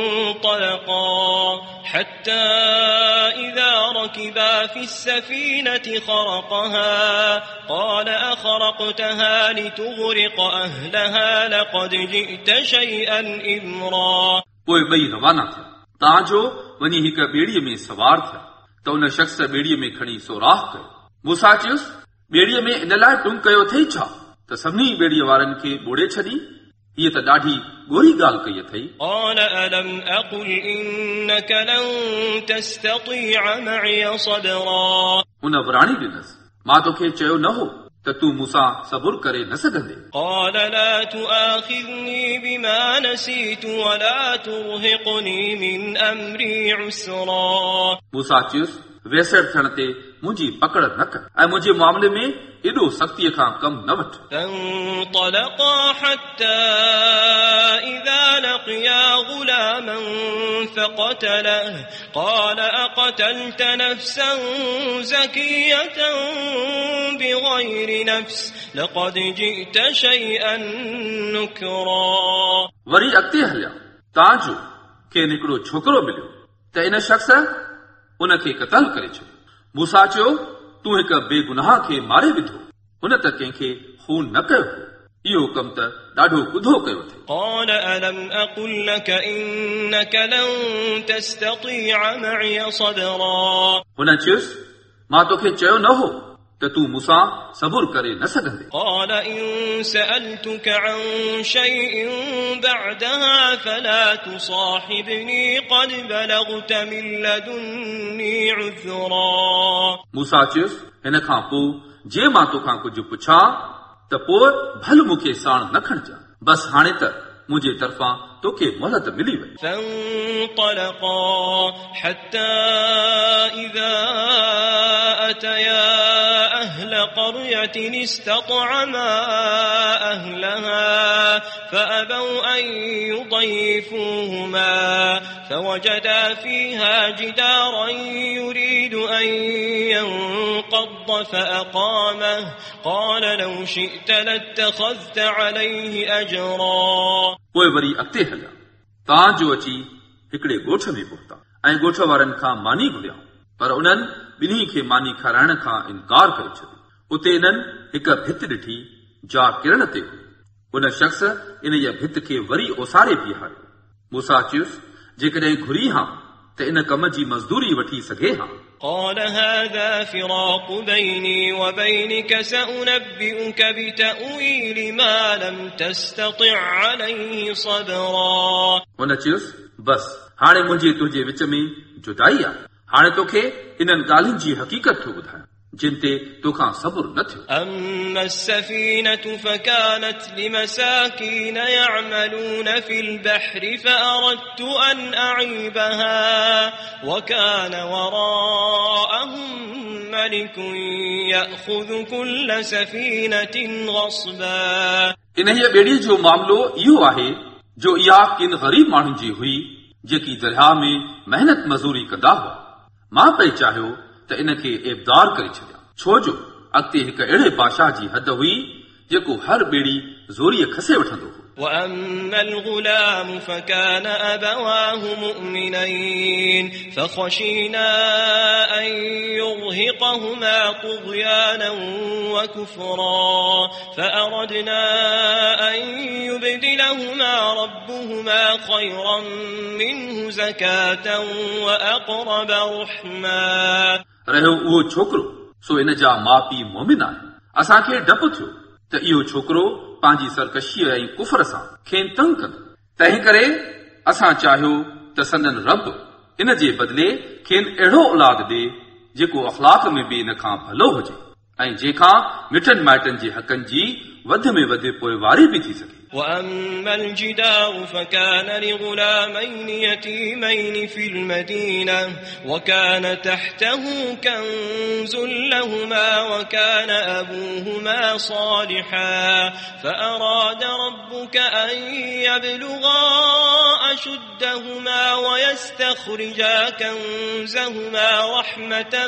فانطلقا حتى إذا ركبا في السفينة خرقها قال أخرقتها لتغرق أهلها لقد جئت شيئا إمرا पोइ ॿई रवाना थिया तव्हां जो वञी हिक ॿेड़ीअ में सवार थिया त उन शख़्स ॿेड़ीअ में खणी सोराख कयो मूंसां चयुसि ॿेड़ीअ में इन लाइ टुंग कयो अथई छा त सभिनी ॿेड़ीअ वारनि खे ॿोड़े छॾी हीअ त ॾाढी ॻोरी ॻाल्हि कई अथई قال ألم أقل إنك لن تستطيع معي صبرا हुन वराणी ॾिनसि मां तोखे चयो न हो त तूं मूंसां सबुर करे न सघंदे قال لا تؤاخذني بما نسيت ولا ترهقني من أمري عسرا मूंसां चयुसि वेसड़ थियण ते मुंहिंजी पकड़ न कर ऐं मुंहिंजे मामले में एॾो सख़्तीअ खां कमु न वठ فانطلقا حتى إذا لقيا غلاما فقتله قال أقتلت نفسا زكية بغير نفس لقد جئت شيئا نكرا वरी अॻिते हलिया तव्हांजो खेनि हिकिड़ो छोकिरो मिलियो त इन शख़्स उन खे क़तल करे छॾियो मूंसां चयो तूं हिक बेगुनाह खे मारे विधो हुन त कंहिंखे खून न कयो हो। इहो कमु त ॾाढो कुधो कयो अथई قال ألم أقل لك إنك لن تستطيع معي صبرا हुन चयुसि मां तोखे चयो न हो त तूं मूंसां सबुर करे न सघंदे قال إن سألتك عن شيء بعدها فلا تصاحبني قد بلغت من لدني عذرا मूंसां चयुसि हिन खां पोइ जे मां तोखां कुझु पुछां त पोइ भल मूंखे साण न खणजां बसि हाणे त मुंहिंजे तरफ़ां तोखे मोहलत मिली वई فانطلقا حتى إذا أتيا أهل قرية استطعما أهلها فأبوا أن يضيفوهما فوجدا فيها جدارا يريد أن ينقض فأقامه قال لو شئت لاتخذت عليه أجرا पोइ वरी अॻिते हलिया तव्हां जो अची हिकिड़े ॻोठ में पहुता ऐं ॻोठ वारनि खां मानी घुरिया पर उन्हनि ॿिन्ही खे मानी खाराइण खां इनकार करे छॾियो उते इन्हनि हिक भित ॾिठी जा किरण ते हुई उन शख़्स इन जी भित खे वरी ओसारे बीहारियो मूंसां चयुसि जेकॾहिं घुरी हा त इन कम जी मज़दूरी वठी सघे हा قال هذا فراق بيني وبينك سأنبئك بتأويل ما لم تستطع عليه صبرا हुन चयुसि बसि हाणे मुंहिंजे तुंहिंजे विच में जुदाई आहे हाणे तोखे इन्हनि ॻाल्हियुनि जी हक़ीक़त थो ॿुधायां جنتي تي توکھاں صبر نہ تھیو أما السفينة فكانت لمساكين يعملون في البحر فأردت أن أعيبها وكان وراءهم ملك يأخذ كل سفينة غصبا. انهيءَ ٻيڙي جو معاملو هيءُ آهي جو اها ڪن غريب ماڻهن جي هئي جيڪي درياءَ ۾ مزوري ڪندا هئا۔ مان پئي त इन खे एबदार करे छॾियां छो जो अॻिते हिक अहिड़े बादशाह जी हद हुई जेको हर ॿेड़ी ज़ोरीअ खसे वठंदो हो وأما الغلام فكان أبواه مؤمنين فخشينا أن يرهقهما طغيانا وكفرا فأردنا أن يبدلهما ربهما خيرا منه زكاة وأقرب رحما रहियो उहो छोकिरो सो इन जा माउ पीउ मोमिन आहिनि असांखे डपु थियो त इहो छोकिरो पंहिंजी सरकशीअ ऐं कुफर सां खेनि तंग कंदो तंहिं करे असां चाहियो त संदन रब इन जे बदिले खेनि अहिड़ो औलाद ॾे जेको अख़लाक में बि इन खां भलो हुजे ऐं जंहिंखां मिठनि माइटनि जे हक़नि जी वधि में वधि पोइवारी बि थी सघे وأما الجدار فكان لغلامين يتيمين في المدينة وكان تحته كنز لهما وكان أبوهما صالحا فأراد ربك أن يبلغا أشدهما ويستخرجا كنزهما رحمة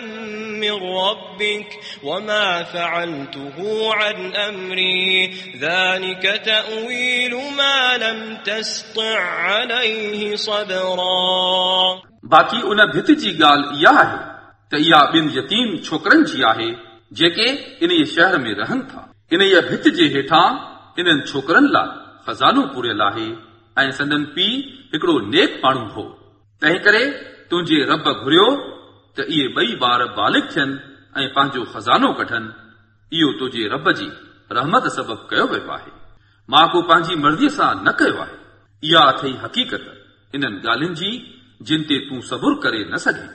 من ربك وما فعلته عن أمري ذلك تأويل ما لم تسطع عليه صبرا बाक़ी उन भित जी ॻाल्हि इहा आहे त इहा ॿिनि यतीम छोकरनि जी आहे जेके इन शहर में रहनि था इन भित जे हेठां इन्हनि छोकरनि लाइ खज़ानो पूरियल आहे ऐं संदन पीउ हिकिड़ो नेक माण्हू हो तंहिं करे तुंहिंजे रब घुरियो त इहे ॿई ॿार बालिक थियनि ऐं पंहिंजो खज़ानो कढनि इहो तुंहिंजे रब जी रहमत सबबु कयो वियो आहे मां को पंहिंजी मर्ज़ीअ सां न कयो आहे इहा अथई हक़ीक़त इन्हनि ॻाल्हियुनि जी जिन ते तूं सबुर करे न सघे